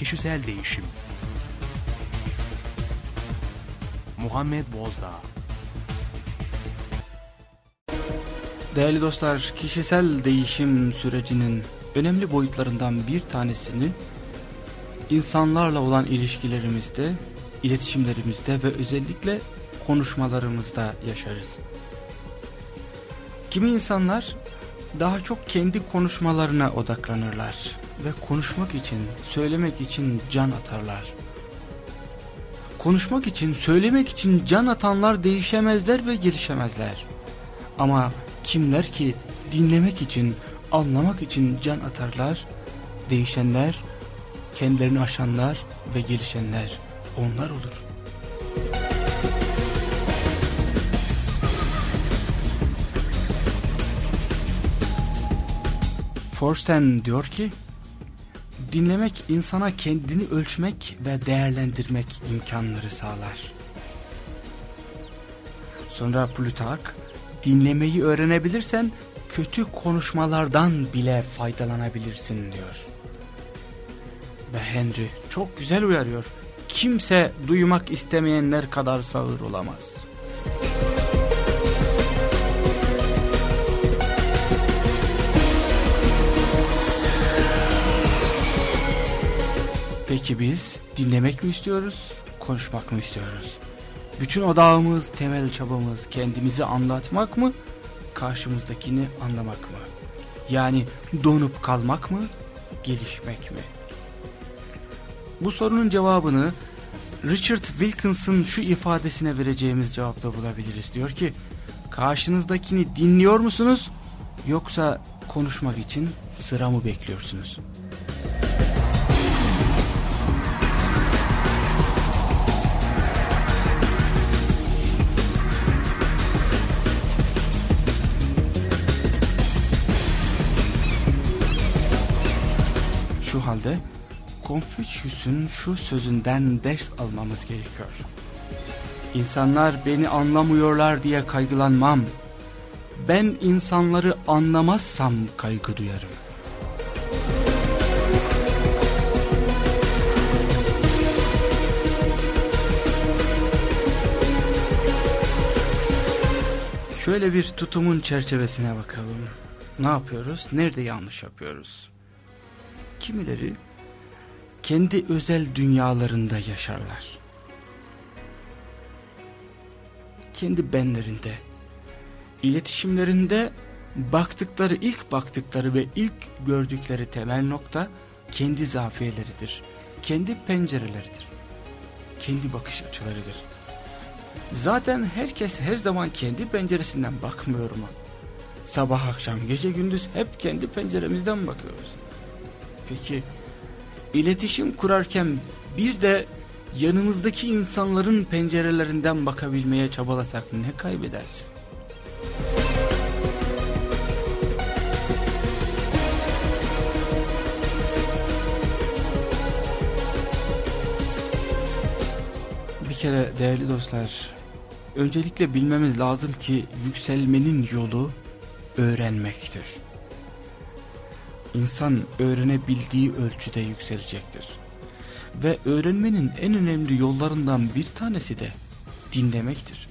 Kişisel Değişim. Muhammed Bozdağ. Değerli dostlar, kişisel değişim sürecinin önemli boyutlarından bir tanesini insanlarla olan ilişkilerimizde, iletişimlerimizde ve özellikle konuşmalarımızda yaşarız. Kimi insanlar daha çok kendi konuşmalarına odaklanırlar ve konuşmak için, söylemek için can atarlar. Konuşmak için, söylemek için can atanlar değişemezler ve gelişemezler. Ama kimler ki dinlemek için, anlamak için can atarlar, değişenler, kendilerini aşanlar ve gelişenler onlar olur. Forsten diyor ki, dinlemek insana kendini ölçmek ve değerlendirmek imkanları sağlar. Sonra Plutark, dinlemeyi öğrenebilirsen kötü konuşmalardan bile faydalanabilirsin diyor. Ve Henry çok güzel uyarıyor. Kimse duymak istemeyenler kadar sağır olamaz. Peki biz dinlemek mi istiyoruz, konuşmak mı istiyoruz? Bütün odağımız, temel çabamız kendimizi anlatmak mı, karşımızdakini anlamak mı? Yani donup kalmak mı, gelişmek mi? Bu sorunun cevabını Richard Wilkins'ın şu ifadesine vereceğimiz cevapta bulabiliriz. Diyor ki, karşınızdakini dinliyor musunuz yoksa konuşmak için sıra mı bekliyorsunuz? Halde Confucius'un şu sözünden ders almamız gerekiyor. İnsanlar beni anlamıyorlar diye kaygılanmam. Ben insanları anlamazsam kaygı duyarım. Şöyle bir tutumun çerçevesine bakalım. Ne yapıyoruz? Nerede yanlış yapıyoruz? Kimileri kendi özel dünyalarında yaşarlar. Kendi benlerinde, iletişimlerinde baktıkları, ilk baktıkları ve ilk gördükleri temel nokta kendi zafiyeleridir. Kendi pencereleridir. Kendi bakış açılarıdır. Zaten herkes her zaman kendi penceresinden bakmıyor mu? Sabah akşam gece gündüz hep kendi penceremizden bakıyoruz. Peki iletişim kurarken bir de yanımızdaki insanların pencerelerinden bakabilmeye çabalasak ne kaybederiz? Bir kere değerli dostlar, öncelikle bilmemiz lazım ki yükselmenin yolu öğrenmektir. İnsan öğrenebildiği ölçüde yükselecektir. Ve öğrenmenin en önemli yollarından bir tanesi de dinlemektir.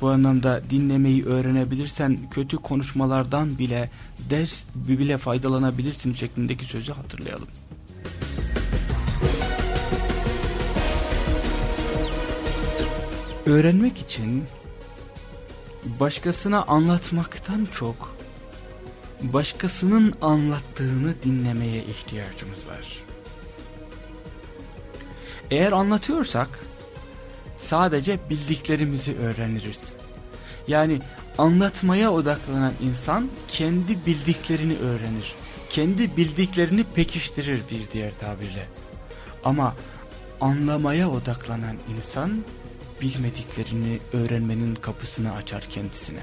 Bu anlamda dinlemeyi öğrenebilirsen kötü konuşmalardan bile ders bile faydalanabilirsin şeklindeki sözü hatırlayalım. Öğrenmek için başkasına anlatmaktan çok başkasının anlattığını dinlemeye ihtiyacımız var. Eğer anlatıyorsak sadece bildiklerimizi öğreniriz. Yani anlatmaya odaklanan insan kendi bildiklerini öğrenir. Kendi bildiklerini pekiştirir bir diğer tabirle. Ama anlamaya odaklanan insan bilmediklerini öğrenmenin kapısını açar kendisine.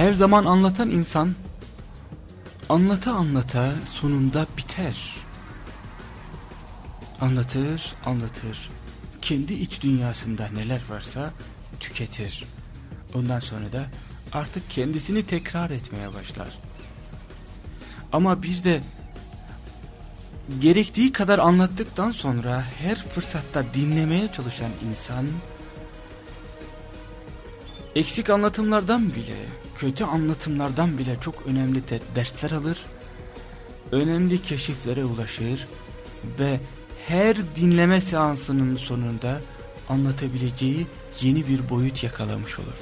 Her zaman anlatan insan anlata anlata sonunda biter. Anlatır, anlatır. Kendi iç dünyasında neler varsa tüketir. Ondan sonra da artık kendisini tekrar etmeye başlar. Ama bir de gerektiği kadar anlattıktan sonra her fırsatta dinlemeye çalışan insan eksik anlatımlardan bile, kötü anlatımlardan bile çok önemli dersler alır, önemli keşiflere ulaşır ve her dinleme seansının sonunda anlatabileceği yeni bir boyut yakalamış olur.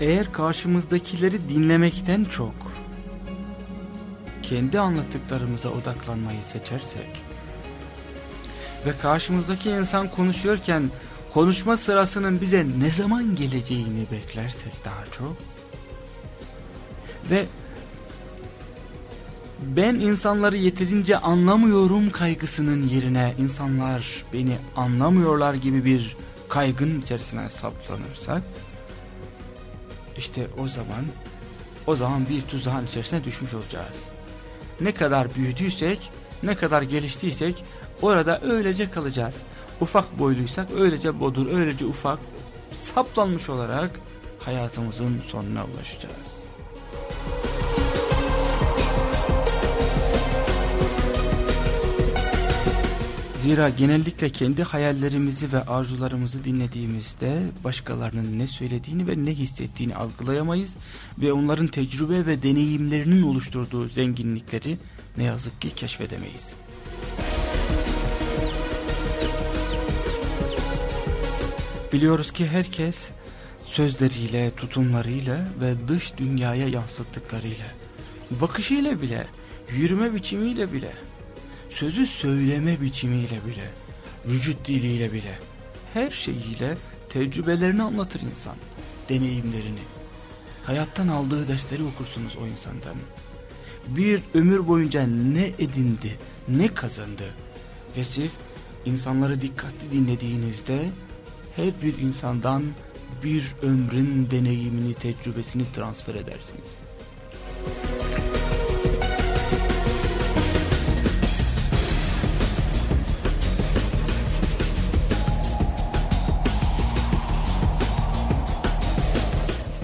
Eğer karşımızdakileri dinlemekten çok kendi anlattıklarımıza odaklanmayı seçersek ve karşımızdaki insan konuşuyorken konuşma sırasının bize ne zaman geleceğini beklersek daha çok ve ben insanları yeterince anlamıyorum kaygısının yerine insanlar beni anlamıyorlar gibi bir kaygın içerisine saplanırsak işte o zaman o zaman bir tuzağın içerisine düşmüş olacağız. Ne kadar büyüdüysek, ne kadar geliştiysek orada öylece kalacağız. Ufak boyluysak öylece bodur, öylece ufak saplanmış olarak hayatımızın sonuna ulaşacağız. Zira genellikle kendi hayallerimizi ve arzularımızı dinlediğimizde başkalarının ne söylediğini ve ne hissettiğini algılayamayız ve onların tecrübe ve deneyimlerinin oluşturduğu zenginlikleri ne yazık ki keşfedemeyiz. Biliyoruz ki herkes sözleriyle, tutumlarıyla ve dış dünyaya yansıttıklarıyla, bakışıyla bile, yürüme biçimiyle bile sözü söyleme biçimiyle bile, vücut diliyle bile, her şeyiyle tecrübelerini anlatır insan, deneyimlerini. Hayattan aldığı dersleri okursunuz o insandan. Bir ömür boyunca ne edindi, ne kazandı ve siz insanları dikkatli dinlediğinizde her bir insandan bir ömrün deneyimini, tecrübesini transfer edersiniz.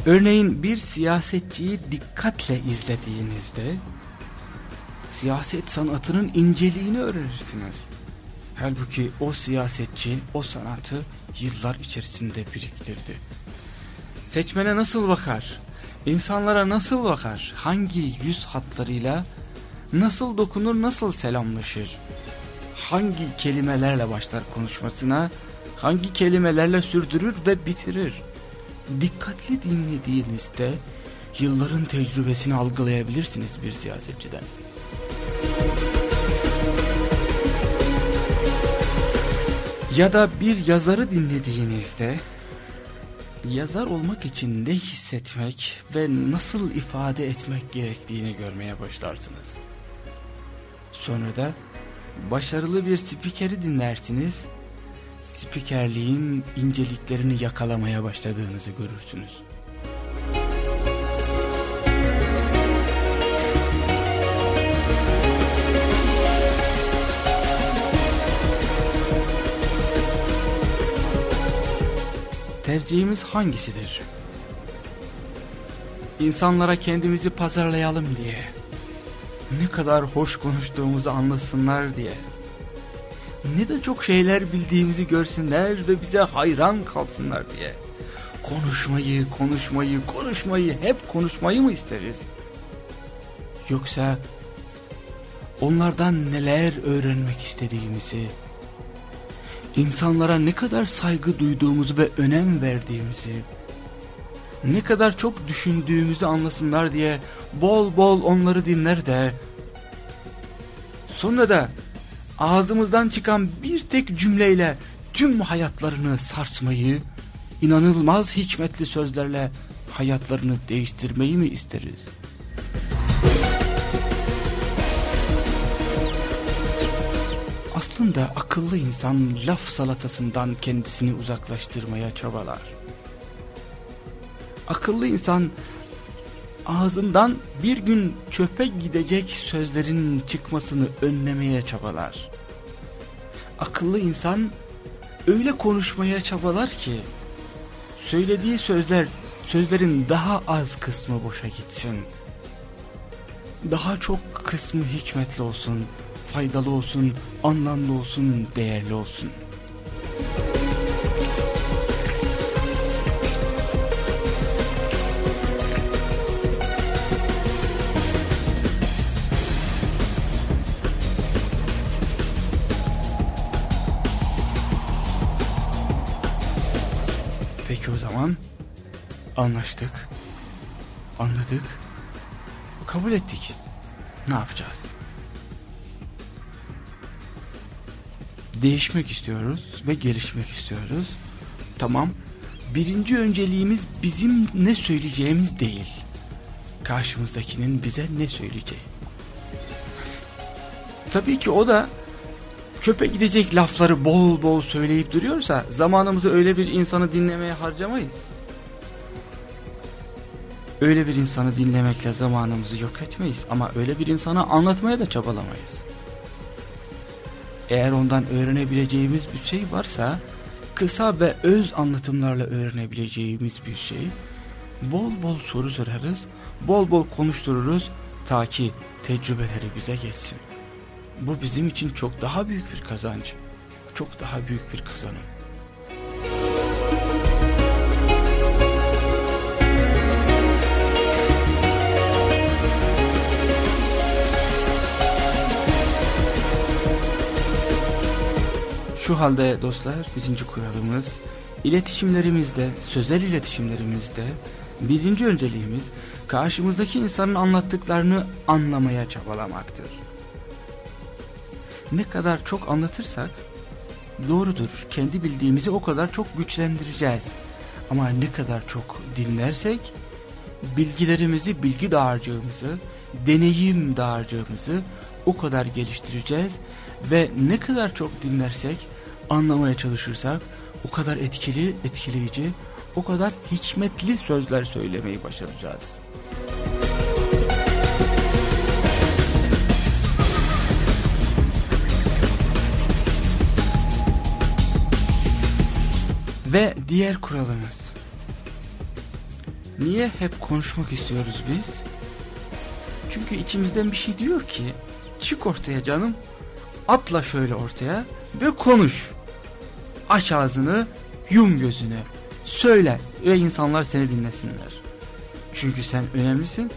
Örneğin bir siyasetçiyi dikkatle izlediğinizde siyaset sanatının inceliğini öğrenirsiniz. Halbuki o siyasetçi o sanatı yıllar içerisinde biriktirdi. Seçmene nasıl bakar? İnsanlara nasıl bakar? Hangi yüz hatlarıyla nasıl dokunur, nasıl selamlaşır? Hangi kelimelerle başlar konuşmasına? Hangi kelimelerle sürdürür ve bitirir? Dikkatli dinlediğinizde yılların tecrübesini algılayabilirsiniz bir siyasetçiden. Ya da bir yazarı dinlediğinizde yazar olmak için ne hissetmek ve nasıl ifade etmek gerektiğini görmeye başlarsınız. Sonra da başarılı bir spikeri dinlersiniz spikerliğin inceliklerini yakalamaya başladığınızı görürsünüz. Tercihimiz hangisidir? İnsanlara kendimizi pazarlayalım diye. Ne kadar hoş konuştuğumuzu anlasınlar diye ne de çok şeyler bildiğimizi görsünler ve bize hayran kalsınlar diye. Konuşmayı, konuşmayı, konuşmayı, hep konuşmayı mı isteriz? Yoksa onlardan neler öğrenmek istediğimizi, insanlara ne kadar saygı duyduğumuzu ve önem verdiğimizi, ne kadar çok düşündüğümüzü anlasınlar diye bol bol onları dinler de, sonra da ağzımızdan çıkan bir tek cümleyle tüm hayatlarını sarsmayı, inanılmaz hikmetli sözlerle hayatlarını değiştirmeyi mi isteriz? Aslında akıllı insan laf salatasından kendisini uzaklaştırmaya çabalar. Akıllı insan ağzından bir gün çöpe gidecek sözlerin çıkmasını önlemeye çabalar. Akıllı insan öyle konuşmaya çabalar ki söylediği sözler sözlerin daha az kısmı boşa gitsin. Daha çok kısmı hikmetli olsun, faydalı olsun, anlamlı olsun, değerli olsun. Anlaştık, anladık, kabul ettik. Ne yapacağız? Değişmek istiyoruz ve gelişmek istiyoruz. Tamam. Birinci önceliğimiz bizim ne söyleyeceğimiz değil. Karşımızdakinin bize ne söyleyeceği. Tabii ki o da çöpe gidecek lafları bol bol söyleyip duruyorsa zamanımızı öyle bir insanı dinlemeye harcamayız. Öyle bir insanı dinlemekle zamanımızı yok etmeyiz ama öyle bir insana anlatmaya da çabalamayız. Eğer ondan öğrenebileceğimiz bir şey varsa kısa ve öz anlatımlarla öğrenebileceğimiz bir şey bol bol soru sorarız, bol bol konuştururuz ta ki tecrübeleri bize geçsin. Bu bizim için çok daha büyük bir kazanç, çok daha büyük bir kazanım. Şu halde dostlar birinci kuralımız iletişimlerimizde, sözel iletişimlerimizde birinci önceliğimiz karşımızdaki insanın anlattıklarını anlamaya çabalamaktır. Ne kadar çok anlatırsak doğrudur kendi bildiğimizi o kadar çok güçlendireceğiz. Ama ne kadar çok dinlersek bilgilerimizi, bilgi dağarcığımızı, deneyim dağarcığımızı o kadar geliştireceğiz ve ne kadar çok dinlersek anlamaya çalışırsak o kadar etkili, etkileyici, o kadar hikmetli sözler söylemeyi başaracağız. Ve diğer kuralımız. Niye hep konuşmak istiyoruz biz? Çünkü içimizden bir şey diyor ki çık ortaya canım atla şöyle ortaya ve konuş. Aç ağzını, yum gözünü, söyle ve insanlar seni dinlesinler. Çünkü sen önemlisin,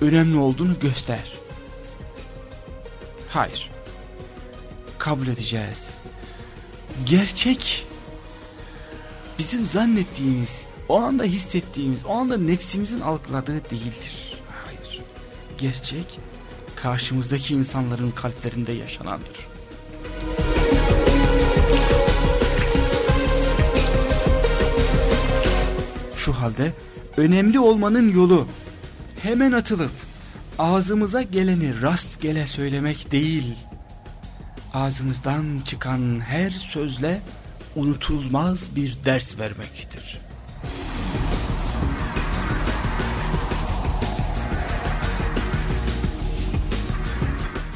önemli olduğunu göster. Hayır. Kabul edeceğiz. Gerçek bizim zannettiğimiz, o anda hissettiğimiz, o anda nefsimizin algıladığı değildir. Hayır. Gerçek karşımızdaki insanların kalplerinde yaşanandır. Şu halde önemli olmanın yolu hemen atılıp ağzımıza geleni rastgele söylemek değil. Ağzımızdan çıkan her sözle unutulmaz bir ders vermektir.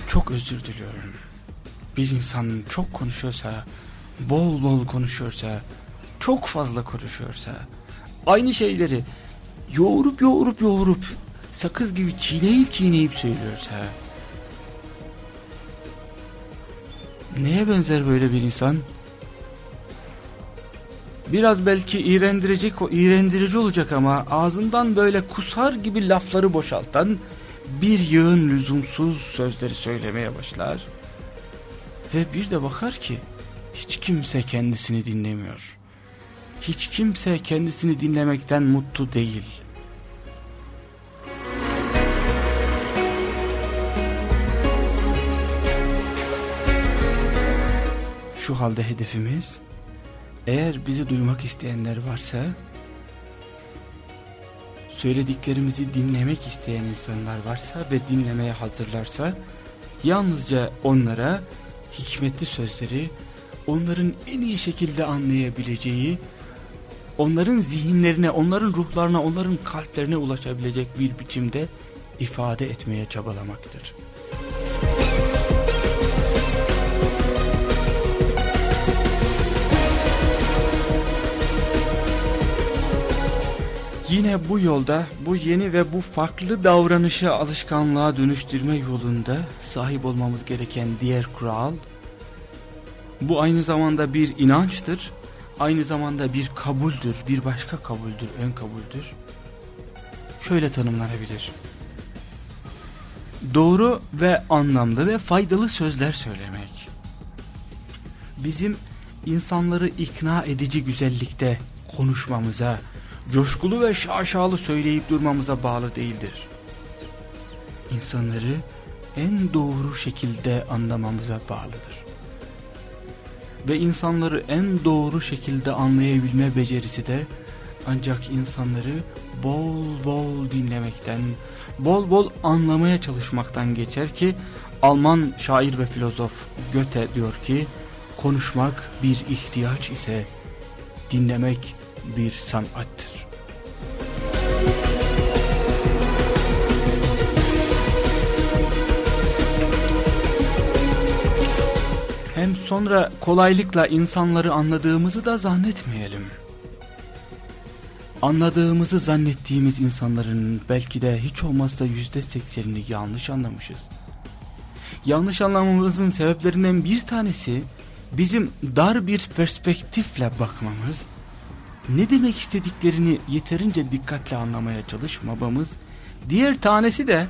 Çok özür diliyorum. Bir insan çok konuşuyorsa, bol bol konuşuyorsa, çok fazla konuşuyorsa, aynı şeyleri yoğurup yoğurup yoğurup sakız gibi çiğneyip çiğneyip söylüyorsa neye benzer böyle bir insan? Biraz belki iğrendirecek iğrendirici olacak ama ağzından böyle kusar gibi lafları boşaltan bir yığın lüzumsuz sözleri söylemeye başlar. Ve bir de bakar ki hiç kimse kendisini dinlemiyor. Hiç kimse kendisini dinlemekten mutlu değil. Şu halde hedefimiz eğer bizi duymak isteyenler varsa söylediklerimizi dinlemek isteyen insanlar varsa ve dinlemeye hazırlarsa yalnızca onlara hikmetli sözleri onların en iyi şekilde anlayabileceği, onların zihinlerine, onların ruhlarına, onların kalplerine ulaşabilecek bir biçimde ifade etmeye çabalamaktır. Yine bu yolda bu yeni ve bu farklı davranışı alışkanlığa dönüştürme yolunda sahip olmamız gereken diğer kural bu aynı zamanda bir inançtır, aynı zamanda bir kabuldür, bir başka kabuldür, ön kabuldür. Şöyle tanımlanabilir. Doğru ve anlamlı ve faydalı sözler söylemek. Bizim insanları ikna edici güzellikte konuşmamıza, coşkulu ve şaşalı söyleyip durmamıza bağlı değildir. İnsanları en doğru şekilde anlamamıza bağlıdır. Ve insanları en doğru şekilde anlayabilme becerisi de ancak insanları bol bol dinlemekten, bol bol anlamaya çalışmaktan geçer ki Alman şair ve filozof Goethe diyor ki konuşmak bir ihtiyaç ise dinlemek bir sanattır. Hem sonra kolaylıkla insanları anladığımızı da zannetmeyelim. Anladığımızı zannettiğimiz insanların belki de hiç olmazsa yüzde seksenini yanlış anlamışız. Yanlış anlamamızın sebeplerinden bir tanesi bizim dar bir perspektifle bakmamız, ne demek istediklerini yeterince dikkatle anlamaya çalışmamamız, diğer tanesi de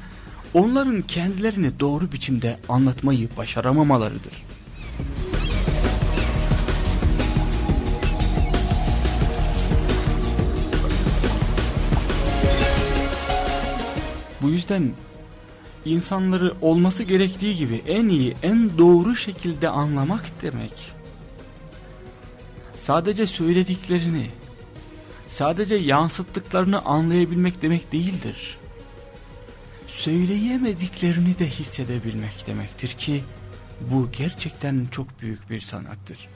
onların kendilerini doğru biçimde anlatmayı başaramamalarıdır. Bu yüzden insanları olması gerektiği gibi en iyi, en doğru şekilde anlamak demek. Sadece söylediklerini, sadece yansıttıklarını anlayabilmek demek değildir. Söyleyemediklerini de hissedebilmek demektir ki bu gerçekten çok büyük bir sanattır.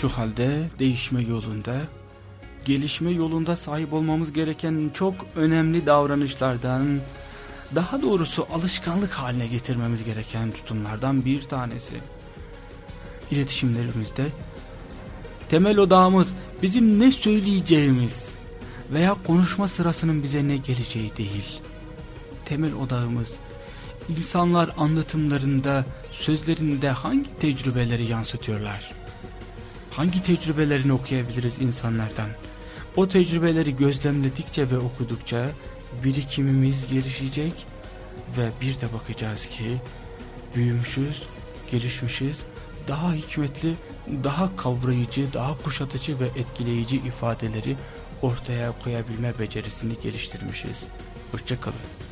Şu halde değişme yolunda, gelişme yolunda sahip olmamız gereken çok önemli davranışlardan, daha doğrusu alışkanlık haline getirmemiz gereken tutumlardan bir tanesi. İletişimlerimizde temel odağımız bizim ne söyleyeceğimiz veya konuşma sırasının bize ne geleceği değil. Temel odağımız insanlar anlatımlarında, sözlerinde hangi tecrübeleri yansıtıyorlar? Hangi tecrübelerini okuyabiliriz insanlardan? O tecrübeleri gözlemledikçe ve okudukça birikimimiz gelişecek ve bir de bakacağız ki büyümüşüz, gelişmişiz, daha hikmetli, daha kavrayıcı, daha kuşatıcı ve etkileyici ifadeleri ortaya koyabilme becerisini geliştirmişiz. Hoşçakalın.